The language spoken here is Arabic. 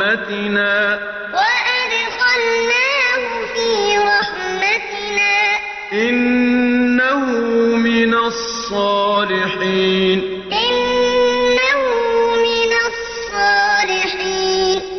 رحمتنا. وأدخلناه في رحمتنا. إنه من الصالحين.